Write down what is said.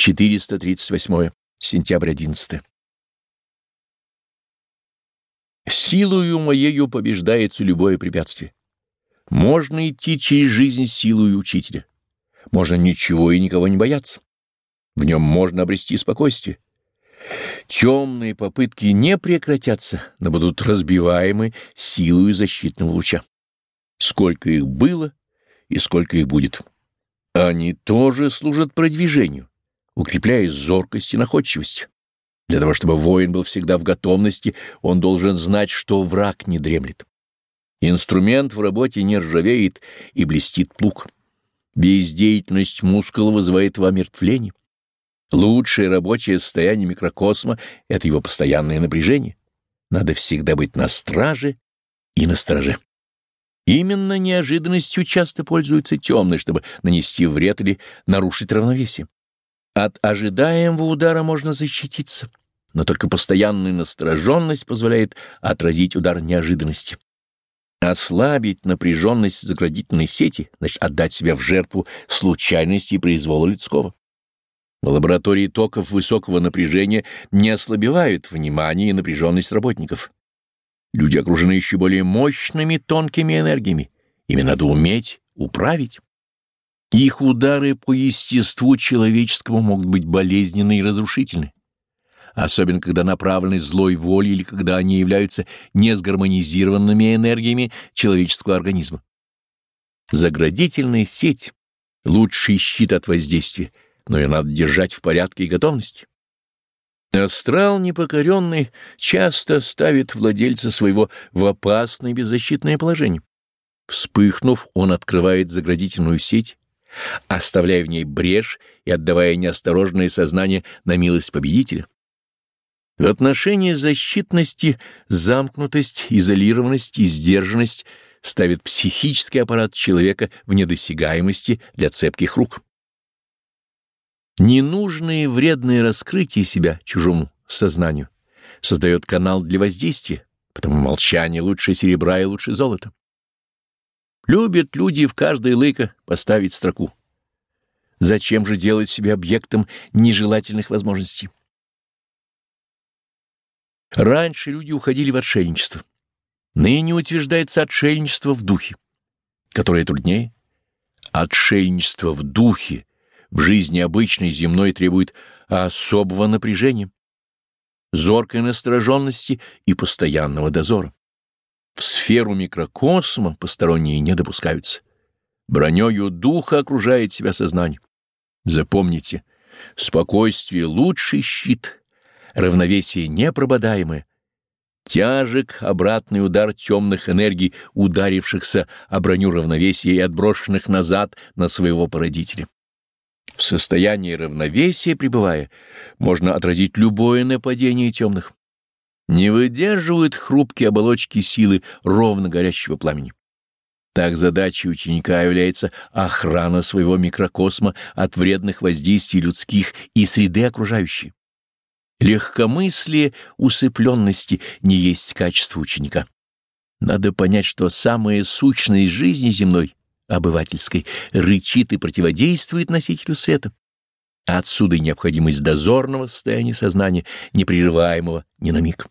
438. Сентябрь 11. Силою моею побеждается любое препятствие. Можно идти через жизнь силою учителя. Можно ничего и никого не бояться. В нем можно обрести спокойствие. Темные попытки не прекратятся, но будут разбиваемы силою защитного луча. Сколько их было и сколько их будет. Они тоже служат продвижению укрепляя зоркость и находчивость. Для того, чтобы воин был всегда в готовности, он должен знать, что враг не дремлет. Инструмент в работе не ржавеет и блестит плуг. Бездеятельность мускула вызывает в омертвление. Лучшее рабочее состояние микрокосма — это его постоянное напряжение. Надо всегда быть на страже и на страже. Именно неожиданностью часто пользуются темные, чтобы нанести вред или нарушить равновесие. От ожидаемого удара можно защититься, но только постоянная настороженность позволяет отразить удар неожиданности. Ослабить напряженность заградительной сети, значит отдать себя в жертву случайности и произвола людского. В лаборатории токов высокого напряжения не ослабевают внимание и напряженность работников. Люди окружены еще более мощными тонкими энергиями. Ими надо уметь управить. Их удары по естеству человеческому могут быть болезненны и разрушительны, особенно когда направлены злой волей или когда они являются несгармонизированными энергиями человеческого организма. Заградительная сеть — лучший щит от воздействия, но ее надо держать в порядке и готовности. Астрал непокоренный часто ставит владельца своего в опасное беззащитное положение. Вспыхнув, он открывает заградительную сеть, оставляя в ней брешь и отдавая неосторожное сознание на милость победителя. В отношении защитности замкнутость, изолированность и сдержанность ставит психический аппарат человека в недосягаемости для цепких рук. Ненужное и вредное раскрытие себя чужому сознанию создает канал для воздействия, потому молчание лучше серебра и лучше золота. Любят люди в каждое лыко поставить строку. Зачем же делать себя объектом нежелательных возможностей? Раньше люди уходили в отшельничество. Ныне утверждается отшельничество в духе. Которое труднее? Отшельничество в духе в жизни обычной земной требует особого напряжения, зоркой настороженности и постоянного дозора. В сферу микрокосма посторонние не допускаются. Бронёю духа окружает себя сознание. Запомните, спокойствие — лучший щит, равновесие непрободаемое. Тяжек обратный удар темных энергий, ударившихся о броню равновесия и отброшенных назад на своего породителя. В состоянии равновесия пребывая, можно отразить любое нападение темных не выдерживают хрупкие оболочки силы ровно горящего пламени. Так задачей ученика является охрана своего микрокосма от вредных воздействий людских и среды окружающей. Легкомыслие усыпленности не есть качество ученика. Надо понять, что самая сущность жизни земной, обывательской, рычит и противодействует носителю света. Отсюда и необходимость дозорного состояния сознания, непрерываемого ни на миг.